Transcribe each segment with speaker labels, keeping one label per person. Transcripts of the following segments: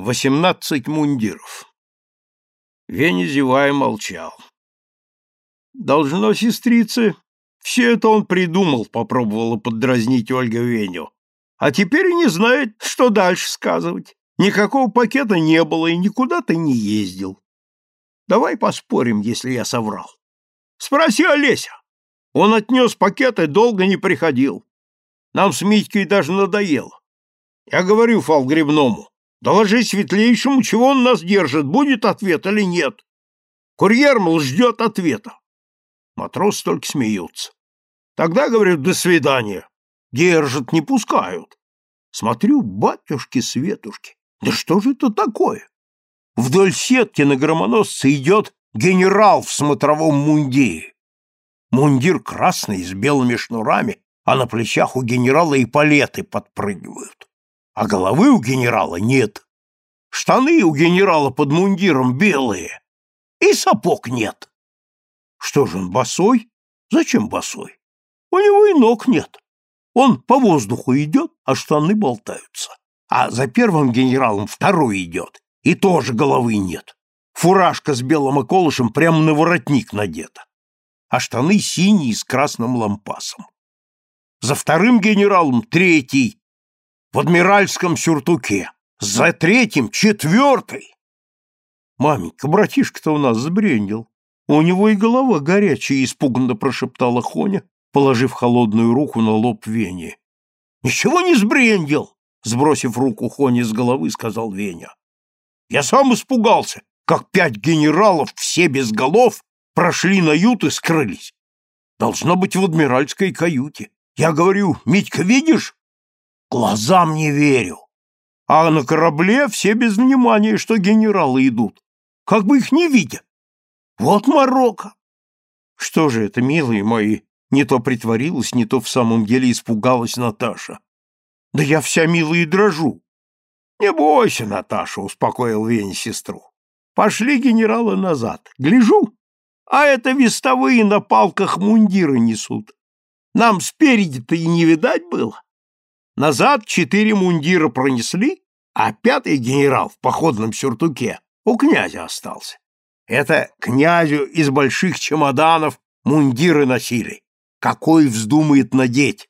Speaker 1: Восемнадцать мундиров. Веня, зевая, молчал. Должно, сестрицы, все это он придумал, попробовала поддразнить Ольга Веню. А теперь и не знает, что дальше сказывать. Никакого пакета не было и никуда ты не ездил. Давай поспорим, если я соврал. Спроси Олеся. Он отнес пакет и долго не приходил. Нам с Митькой даже надоело. Я говорю Фалгребному, доложи светлейшему, чего он нас держит, будет ответ или нет. Курьер, мол, ждет ответа. Матросы только смеются. Тогда, говорят, до свидания. Держат, не пускают. Смотрю, батюшки-светушки, да что же это такое? Вдоль сетки на громоносце идет генерал в смотровом мундире. Мундир красный, с белыми шнурами, а на плечах у генерала и палеты подпрыгивают. А головы у генерала нет. Штаны у генерала под мундиром белые. И сапог нет. Что же он, босой? Зачем босой? У него и ног нет. Он по воздуху идет, а штаны болтаются. А за первым генералом второй идет, и тоже головы нет. Фуражка с белым околышем прямо на воротник надета. А штаны синие с красным лампасом. За вторым генералом третий, в адмиральском сюртуке. За третьим четвертый. Маменька, братишка-то у нас сбрендил. У него и голова горячая, испуганно прошептала Хоня, положив холодную руку на лоб Вени. Ничего не сбрендил, сбросив руку Хони с головы, сказал Веня. Я сам испугался, как пять генералов, все без голов, прошли на ют и скрылись. Должно быть в адмиральской каюте. Я говорю, Митька, видишь? Глазам не верю. А на корабле все без внимания, что генералы идут. Как бы их не видят. Вот Марокко. Что же это, милые мои, не то притворилась, не то в самом деле испугалась Наташа. Да я вся милая и дрожу. Не бойся, Наташа, успокоил Веня сестру. Пошли генералы назад. Гляжу, а это вестовые на палках мундиры несут. Нам спереди-то и не видать было. Назад четыре мундира пронесли, а пятый генерал в походном сюртуке у князя остался. Это князю из больших чемоданов мундиры носили. Какой вздумает надеть?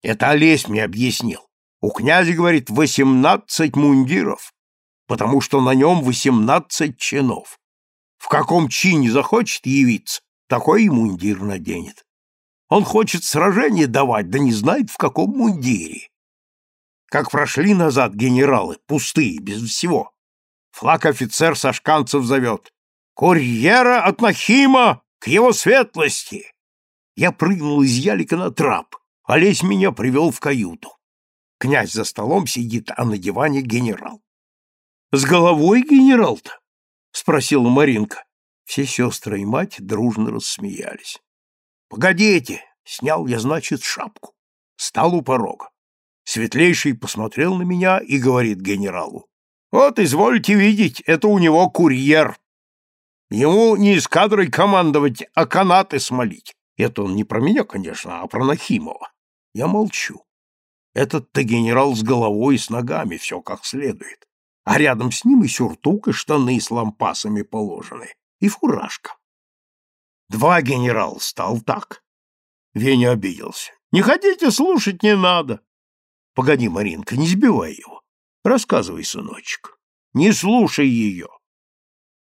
Speaker 1: Это Олесь мне объяснил. У князя, говорит, восемнадцать мундиров, потому что на нем восемнадцать чинов. В каком чине захочет явиться, такой и мундир наденет. Он хочет сражение давать, да не знает, в каком мундире. Как прошли назад генералы, пустые, без всего. Флаг офицер Сашканцев зовет. «Курьера от Нахима к его светлости!» Я прыгнул из ялика на трап. Олесь меня привел в каюту. Князь за столом сидит, а на диване генерал. — С головой генерал-то? — спросила Маринка. Все сестры и мать дружно рассмеялись. — Погодите, снял я, значит, шапку. Стал у порога. Светлейший посмотрел на меня и говорит генералу. — Вот, извольте видеть, это у него курьер. Ему не эскадрой командовать, а канаты смолить. Это он не про меня, конечно, а про Нахимова. Я молчу. Этот-то генерал с головой и с ногами, все как следует. А рядом с ним и сюртук, и штаны с лампасами положены, и фуражка. Два генерала стал так. Веня обиделся. Не хотите слушать, не надо. Погоди, Маринка, не сбивай его. Рассказывай, сыночек. Не слушай ее.